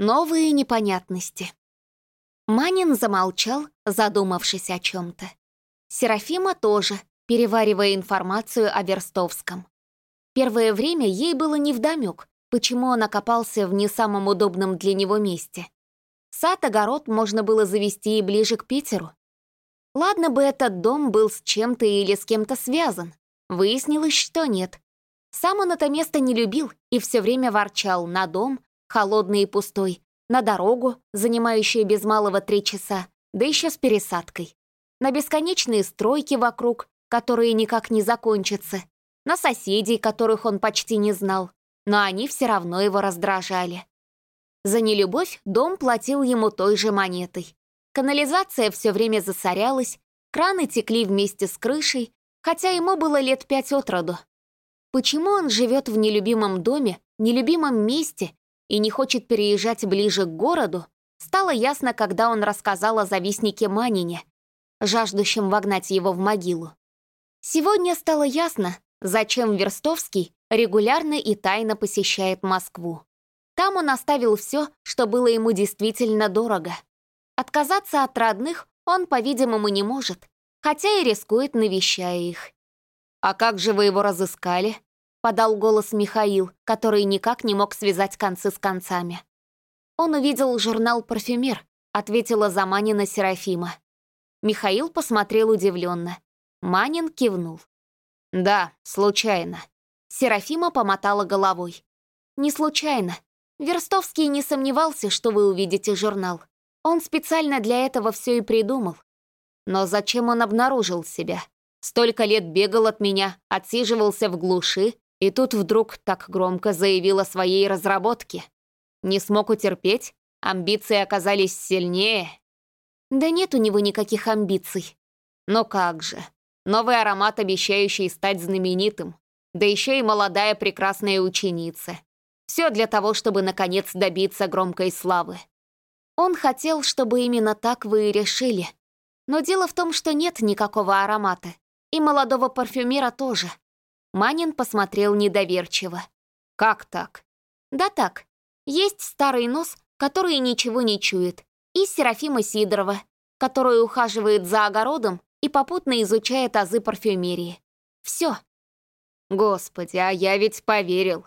Новые непонятности. Манин замолчал, задумавшись о чем-то. Серафима тоже, переваривая информацию о Верстовском. Первое время ей было невдомёк, почему он окопался в не самом удобном для него месте. Сад-огород можно было завести и ближе к Питеру. Ладно бы этот дом был с чем-то или с кем-то связан. Выяснилось, что нет. Сам он это место не любил и все время ворчал на дом, холодный и пустой, на дорогу, занимающую без малого три часа, да еще с пересадкой, на бесконечные стройки вокруг, которые никак не закончатся, на соседей, которых он почти не знал, но они все равно его раздражали. За нелюбовь дом платил ему той же монетой. Канализация все время засорялась, краны текли вместе с крышей, хотя ему было лет пять от роду. Почему он живет в нелюбимом доме, нелюбимом месте и не хочет переезжать ближе к городу, стало ясно, когда он рассказал о завистнике Манине, жаждущем вогнать его в могилу. Сегодня стало ясно, зачем Верстовский регулярно и тайно посещает Москву. Там он оставил все, что было ему действительно дорого. Отказаться от родных он, по-видимому, не может, хотя и рискует, навещая их. «А как же вы его разыскали?» — подал голос Михаил, который никак не мог связать концы с концами. Он увидел журнал «Парфюмер», — ответила за Манина Серафима. Михаил посмотрел удивленно. Манин кивнул. «Да, случайно». Серафима помотала головой. «Не случайно. Верстовский не сомневался, что вы увидите журнал. Он специально для этого все и придумал. Но зачем он обнаружил себя? Столько лет бегал от меня, отсиживался в глуши, и тут вдруг так громко заявил о своей разработке. Не смог утерпеть, амбиции оказались сильнее. Да нет у него никаких амбиций. Но как же. Новый аромат, обещающий стать знаменитым. Да еще и молодая прекрасная ученица. Все для того, чтобы, наконец, добиться громкой славы. Он хотел, чтобы именно так вы и решили. Но дело в том, что нет никакого аромата. И молодого парфюмера тоже. Манин посмотрел недоверчиво. «Как так?» «Да так. Есть старый нос, который ничего не чует, и Серафима Сидорова, которая ухаживает за огородом и попутно изучает азы парфюмерии. Все. Господи, а я ведь поверил.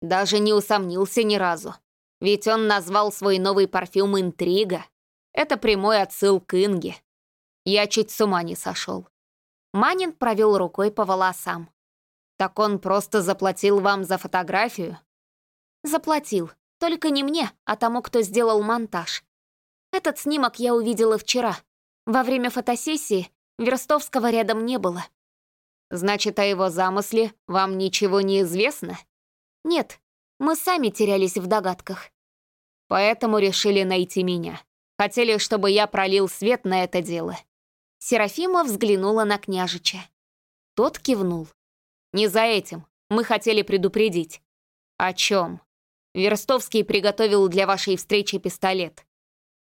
Даже не усомнился ни разу. Ведь он назвал свой новый парфюм «Интрига». Это прямой отсыл к Инге. Я чуть с ума не сошел. Манин провел рукой по волосам. «Так он просто заплатил вам за фотографию?» «Заплатил. Только не мне, а тому, кто сделал монтаж. Этот снимок я увидела вчера. Во время фотосессии Верстовского рядом не было». «Значит, о его замысле вам ничего не известно?» «Нет, мы сами терялись в догадках». «Поэтому решили найти меня. Хотели, чтобы я пролил свет на это дело». Серафима взглянула на княжича. Тот кивнул. Не за этим. Мы хотели предупредить. О чем? Верстовский приготовил для вашей встречи пистолет.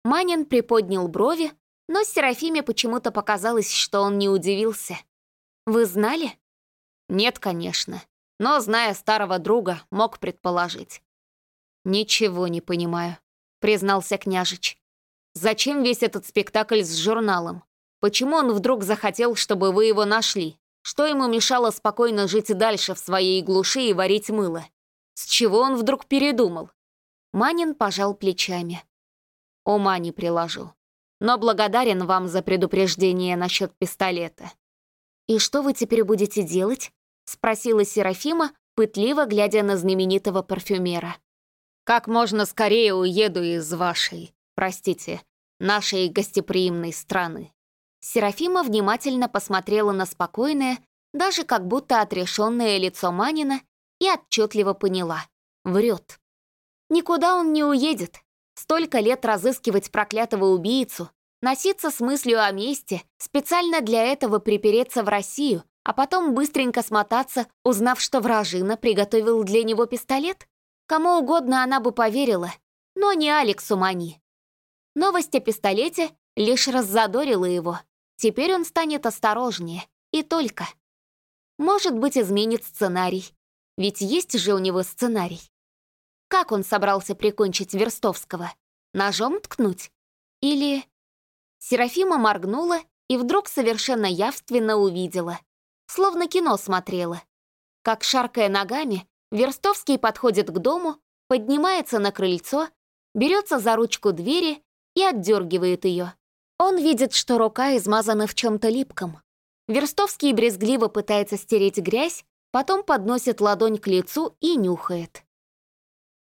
Манин приподнял брови, но Серафиме почему-то показалось, что он не удивился. «Вы знали?» «Нет, конечно. Но, зная старого друга, мог предположить». «Ничего не понимаю», — признался княжич. «Зачем весь этот спектакль с журналом? Почему он вдруг захотел, чтобы вы его нашли? Что ему мешало спокойно жить дальше в своей глуши и варить мыло? С чего он вдруг передумал? Манин пожал плечами. Ума не приложу. Но благодарен вам за предупреждение насчет пистолета. «И что вы теперь будете делать?» — спросила Серафима, пытливо глядя на знаменитого парфюмера. «Как можно скорее уеду из вашей, простите, нашей гостеприимной страны». Серафима внимательно посмотрела на спокойное, даже как будто отрешенное лицо Манина и отчетливо поняла — врет. Никуда он не уедет. Столько лет разыскивать проклятого убийцу, носиться с мыслью о месте, специально для этого припереться в Россию, а потом быстренько смотаться, узнав, что вражина приготовил для него пистолет? Кому угодно она бы поверила, но не Алексу Мани. Новость о пистолете лишь раззадорила его. Теперь он станет осторожнее. И только. Может быть, изменит сценарий. Ведь есть же у него сценарий. Как он собрался прикончить Верстовского? Ножом ткнуть? Или... Серафима моргнула и вдруг совершенно явственно увидела. Словно кино смотрела. Как, шаркая ногами, Верстовский подходит к дому, поднимается на крыльцо, берется за ручку двери и отдергивает ее. Он видит, что рука измазана в чем-то липком. Верстовский брезгливо пытается стереть грязь, потом подносит ладонь к лицу и нюхает.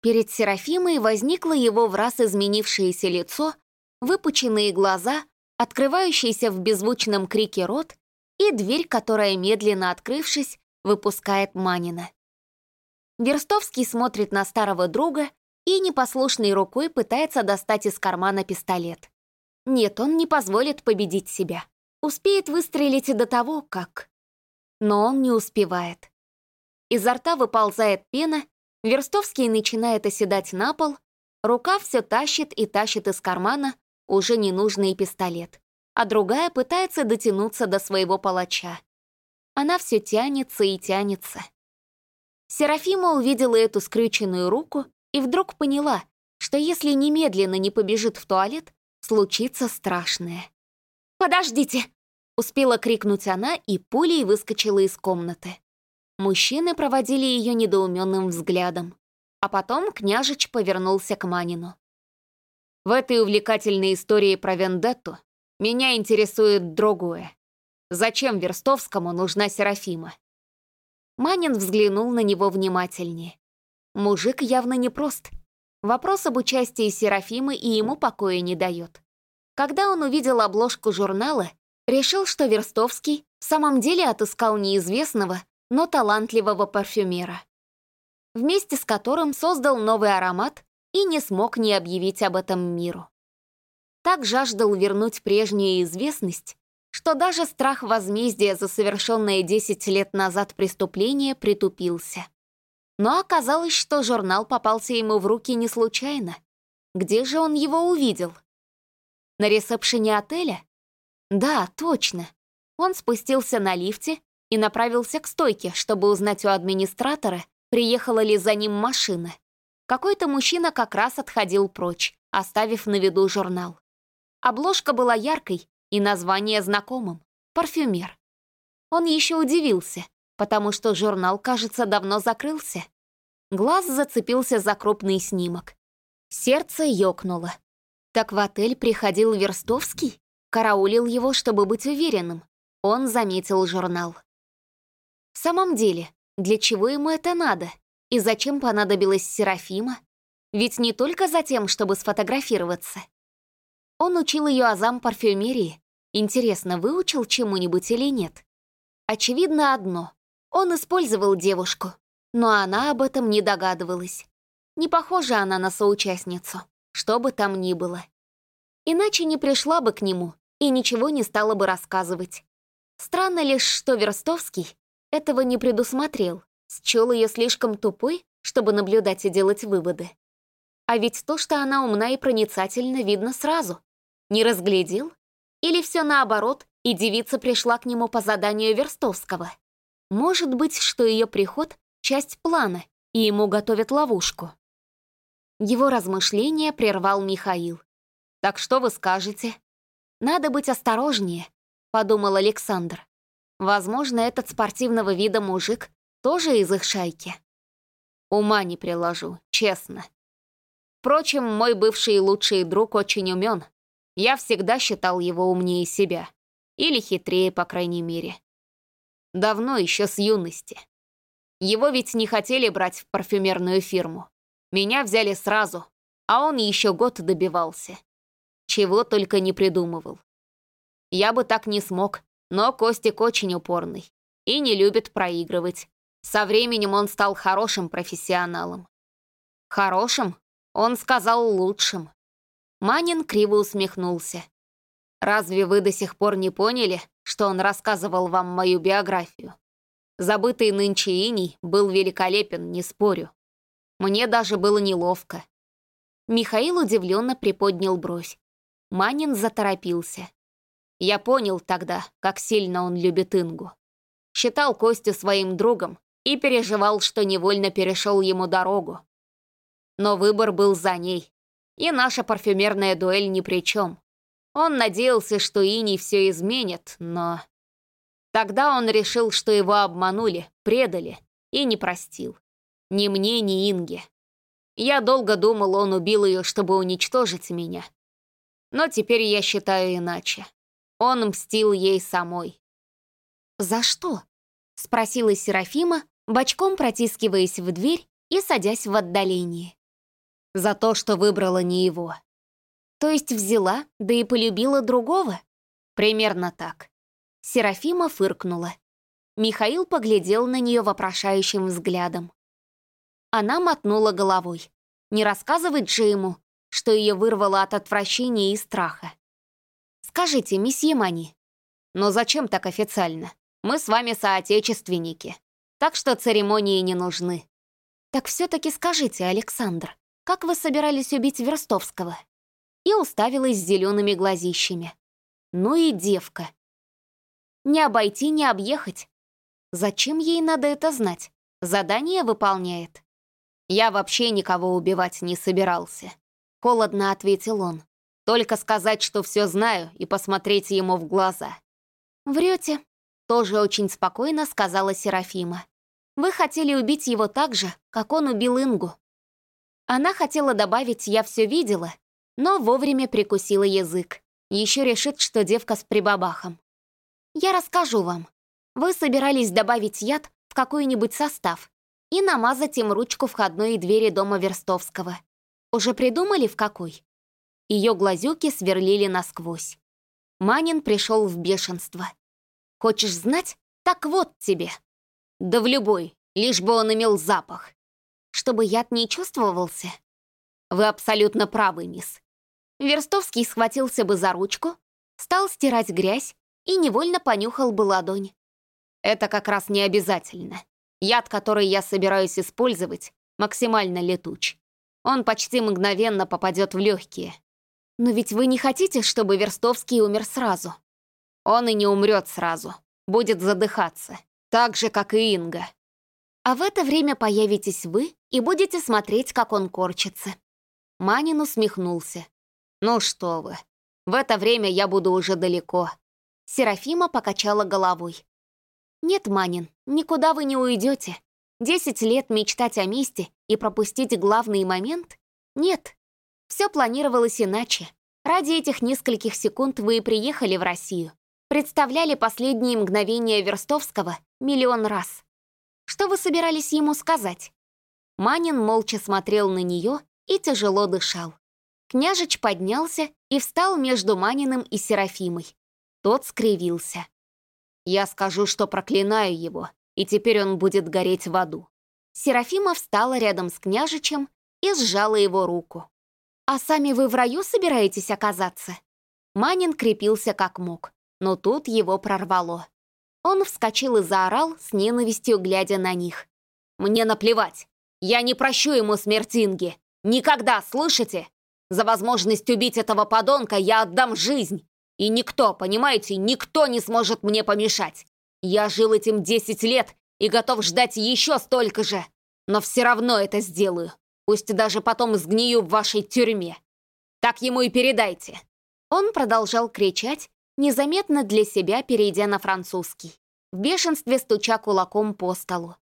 Перед Серафимой возникло его в раз изменившееся лицо, выпученные глаза, открывающийся в беззвучном крике рот и дверь, которая, медленно открывшись, выпускает Манина. Верстовский смотрит на старого друга и непослушной рукой пытается достать из кармана пистолет. Нет, он не позволит победить себя. Успеет выстрелить до того, как... Но он не успевает. Изо рта выползает пена, Верстовский начинает оседать на пол, рука все тащит и тащит из кармана уже ненужный пистолет, а другая пытается дотянуться до своего палача. Она все тянется и тянется. Серафима увидела эту скрюченную руку и вдруг поняла, что если немедленно не побежит в туалет, случится страшное. «Подождите!» — успела крикнуть она и пулей выскочила из комнаты. Мужчины проводили ее недоуменным взглядом. А потом княжич повернулся к Манину. «В этой увлекательной истории про Вендетту меня интересует другое. Зачем Верстовскому нужна Серафима?» Манин взглянул на него внимательнее. Мужик явно непрост, Вопрос об участии Серафимы и ему покоя не дает. Когда он увидел обложку журнала, решил, что Верстовский в самом деле отыскал неизвестного, но талантливого парфюмера, вместе с которым создал новый аромат и не смог не объявить об этом миру. Так жаждал вернуть прежнюю известность, что даже страх возмездия за совершенное 10 лет назад преступление притупился. Но оказалось, что журнал попался ему в руки не случайно. Где же он его увидел? На ресепшене отеля? Да, точно. Он спустился на лифте и направился к стойке, чтобы узнать у администратора, приехала ли за ним машина. Какой-то мужчина как раз отходил прочь, оставив на виду журнал. Обложка была яркой и название знакомым — «Парфюмер». Он еще удивился, потому что журнал, кажется, давно закрылся. Глаз зацепился за крупный снимок. Сердце ёкнуло. Так в отель приходил Верстовский? Караулил его, чтобы быть уверенным. Он заметил журнал. В самом деле, для чего ему это надо? И зачем понадобилась Серафима? Ведь не только за тем, чтобы сфотографироваться. Он учил ее азам парфюмерии. Интересно, выучил чему-нибудь или нет? Очевидно одно. Он использовал девушку, но она об этом не догадывалась. Не похожа она на соучастницу, что бы там ни было. Иначе не пришла бы к нему и ничего не стала бы рассказывать. Странно лишь, что Верстовский этого не предусмотрел, счел ее слишком тупой, чтобы наблюдать и делать выводы. А ведь то, что она умна и проницательна, видно сразу. Не разглядел? Или все наоборот, и девица пришла к нему по заданию Верстовского? Может быть, что ее приход — часть плана, и ему готовят ловушку. Его размышления прервал Михаил. «Так что вы скажете?» «Надо быть осторожнее», — подумал Александр. «Возможно, этот спортивного вида мужик тоже из их шайки». «Ума не приложу, честно. Впрочем, мой бывший лучший друг очень умен. Я всегда считал его умнее себя. Или хитрее, по крайней мере. Давно, еще с юности. Его ведь не хотели брать в парфюмерную фирму. Меня взяли сразу, а он еще год добивался. Чего только не придумывал. Я бы так не смог, но Костик очень упорный и не любит проигрывать. Со временем он стал хорошим профессионалом. Хорошим? Он сказал лучшим. Манин криво усмехнулся. Разве вы до сих пор не поняли, что он рассказывал вам мою биографию? Забытый нынче иней был великолепен, не спорю. Мне даже было неловко. Михаил удивленно приподнял бровь. Манин заторопился. Я понял тогда, как сильно он любит Ингу. Считал Костю своим другом и переживал, что невольно перешел ему дорогу. но выбор был за ней. И наша парфюмерная дуэль ни при чем. Он надеялся, что Иней все изменит, но... Тогда он решил, что его обманули, предали и не простил. Ни мне, ни Инге. Я долго думал, он убил ее, чтобы уничтожить меня. Но теперь я считаю иначе. Он мстил ей самой. «За что?» — спросила Серафима, бочком протискиваясь в дверь и садясь в отдалении. «За то, что выбрала не его». «То есть взяла, да и полюбила другого?» «Примерно так». Серафима фыркнула. Михаил поглядел на нее вопрошающим взглядом. Она мотнула головой. Не рассказывать же ему, что ее вырвало от отвращения и страха. «Скажите, месье Мани». «Но зачем так официально? Мы с вами соотечественники, так что церемонии не нужны». «Так все-таки скажите, Александр, как вы собирались убить Верстовского?» И уставилась зелеными глазищами. «Ну и девка, не обойти, не объехать. Зачем ей надо это знать? Задание выполняет. «Я вообще никого убивать не собирался», — холодно ответил он. «Только сказать, что все знаю, и посмотреть ему в глаза». «Врете», — тоже очень спокойно сказала Серафима. «Вы хотели убить его так же, как он убил Ингу». Она хотела добавить «я все видела», но вовремя прикусила язык. Еще решит, что девка с прибабахом. Я расскажу вам. Вы собирались добавить яд в какой-нибудь состав и намазать им ручку входной двери дома Верстовского. Уже придумали, в какой? Ее глазюки сверлили насквозь. Манин пришел в бешенство. «Хочешь знать? Так вот тебе!» «Да в любой, лишь бы он имел запах». «Чтобы яд не чувствовался?» «Вы абсолютно правы, мисс». Верстовский схватился бы за ручку, стал стирать грязь и невольно понюхал бы ладонь. Это как раз не обязательно. Яд, который я собираюсь использовать, максимально летуч. Он почти мгновенно попадет в легкие. Но ведь вы не хотите, чтобы Верстовский умер сразу? Он и не умрет сразу. Будет задыхаться. Так же, как и Инга. А в это время появитесь вы и будете смотреть, как он корчится. Манин усмехнулся. «Ну что вы, в это время я буду уже далеко. Серафима покачала головой. «Нет, Манин, никуда вы не уйдете. Десять лет мечтать о месте и пропустить главный момент? Нет. Все планировалось иначе. Ради этих нескольких секунд вы и приехали в Россию. Представляли последние мгновения Верстовского миллион раз. Что вы собирались ему сказать?» Манин молча смотрел на нее и тяжело дышал. Княжич поднялся и встал между Маниным и Серафимой. Тот скривился. «Я скажу, что проклинаю его, и теперь он будет гореть в аду». Серафима встала рядом с княжичем и сжала его руку. «А сами вы в раю собираетесь оказаться?» Манин крепился как мог, но тут его прорвало. Он вскочил и заорал, с ненавистью глядя на них. «Мне наплевать! Я не прощу ему смерть Инги! Никогда, слышите? За возможность убить этого подонка я отдам жизнь! И никто, понимаете, никто не сможет мне помешать. Я жил этим 10 лет и готов ждать еще столько же. Но все равно это сделаю. Пусть даже потом сгнию в вашей тюрьме. Так ему и передайте». Он продолжал кричать, незаметно для себя перейдя на французский, в бешенстве стуча кулаком по столу.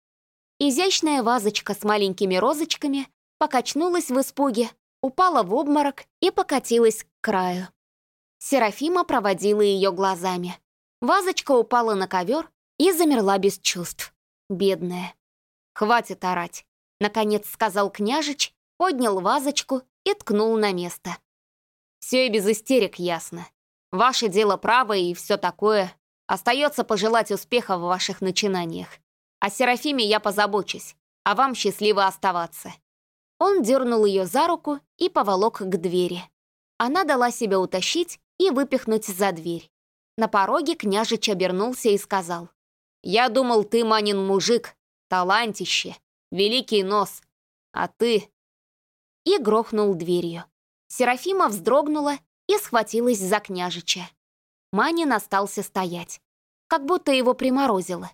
Изящная вазочка с маленькими розочками покачнулась в испуге, упала в обморок и покатилась к краю. Серафима проводила ее глазами. Вазочка упала на ковер и замерла без чувств. Бедная. «Хватит орать», — наконец сказал княжич, поднял вазочку и ткнул на место. «Все и без истерик ясно. Ваше дело правое и все такое. Остается пожелать успеха в ваших начинаниях. О Серафиме я позабочусь, а вам счастливо оставаться». Он дернул ее за руку и поволок к двери. Она дала себя утащить и выпихнуть за дверь. На пороге княжич обернулся и сказал. «Я думал, ты, Манин, мужик, талантище, великий нос, а ты...» И грохнул дверью. Серафима вздрогнула и схватилась за княжича. Манин остался стоять, как будто его приморозило.